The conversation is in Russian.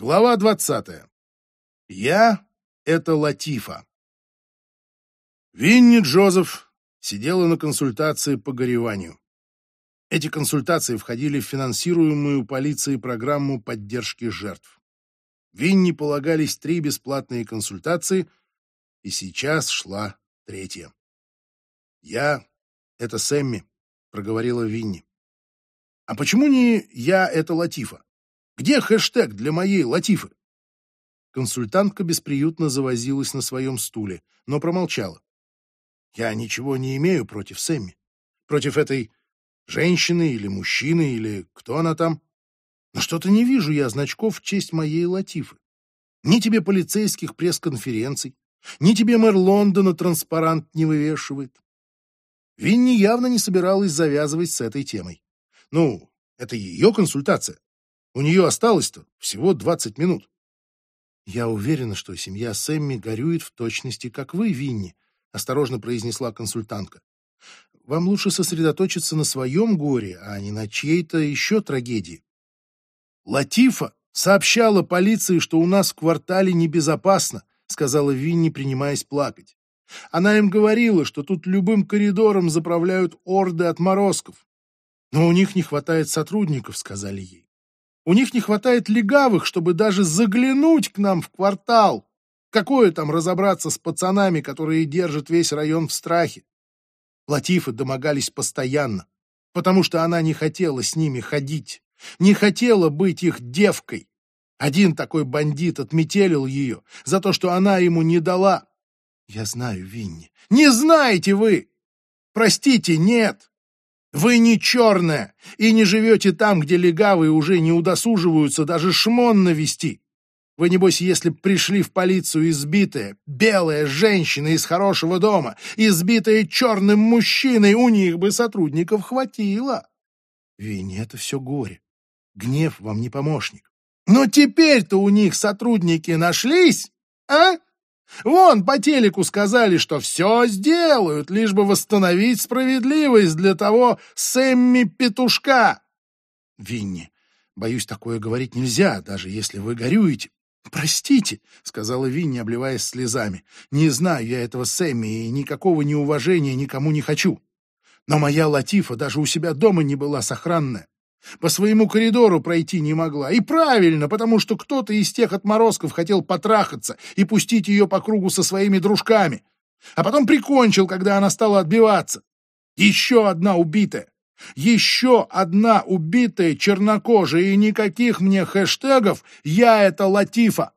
Глава 20. Я — это Латифа. Винни Джозеф сидела на консультации по гореванию. Эти консультации входили в финансируемую полицией программу поддержки жертв. Винни полагались три бесплатные консультации, и сейчас шла третья. «Я — это Сэмми», — проговорила Винни. «А почему не «я — это Латифа»? Где хэштег для моей Латифы? Консультантка бесприютно завозилась на своем стуле, но промолчала. Я ничего не имею против Сэмми. Против этой женщины или мужчины, или кто она там. Но что-то не вижу я значков в честь моей Латифы. Ни тебе полицейских пресс-конференций, ни тебе мэр Лондона транспарант не вывешивает. Винни явно не собиралась завязывать с этой темой. Ну, это ее консультация. У нее осталось-то всего 20 минут. Я уверена, что семья Сэмми горюет в точности, как вы, Винни, осторожно произнесла консультантка. Вам лучше сосредоточиться на своем горе, а не на чьей-то еще трагедии. Латифа сообщала полиции, что у нас в квартале небезопасно, сказала Винни, принимаясь плакать. Она им говорила, что тут любым коридором заправляют орды отморозков. Но у них не хватает сотрудников, сказали ей. У них не хватает легавых, чтобы даже заглянуть к нам в квартал. Какое там разобраться с пацанами, которые держат весь район в страхе? Латифы домогались постоянно, потому что она не хотела с ними ходить, не хотела быть их девкой. Один такой бандит отметелил ее за то, что она ему не дала. Я знаю, Винни. Не знаете вы! Простите, нет! Вы не черная и не живете там, где легавые уже не удосуживаются даже шмон навести. Вы, небось, если б пришли в полицию избитая, белая женщина из хорошего дома, избитая черным мужчиной, у них бы сотрудников хватило. Винни, это все горе. Гнев вам не помощник. Но теперь-то у них сотрудники нашлись, а? Вон по телеку сказали, что все сделают, лишь бы восстановить справедливость для того Сэмми-петушка. Винни, боюсь, такое говорить нельзя, даже если вы горюете. «Простите», — сказала Винни, обливаясь слезами. «Не знаю я этого Сэмми и никакого неуважения никому не хочу. Но моя Латифа даже у себя дома не была сохранная. По своему коридору пройти не могла. И правильно, потому что кто-то из тех отморозков хотел потрахаться и пустить ее по кругу со своими дружками. А потом прикончил, когда она стала отбиваться. Еще одна убитая. Еще одна убитая чернокожая, и никаких мне хэштегов «Я это Латифа».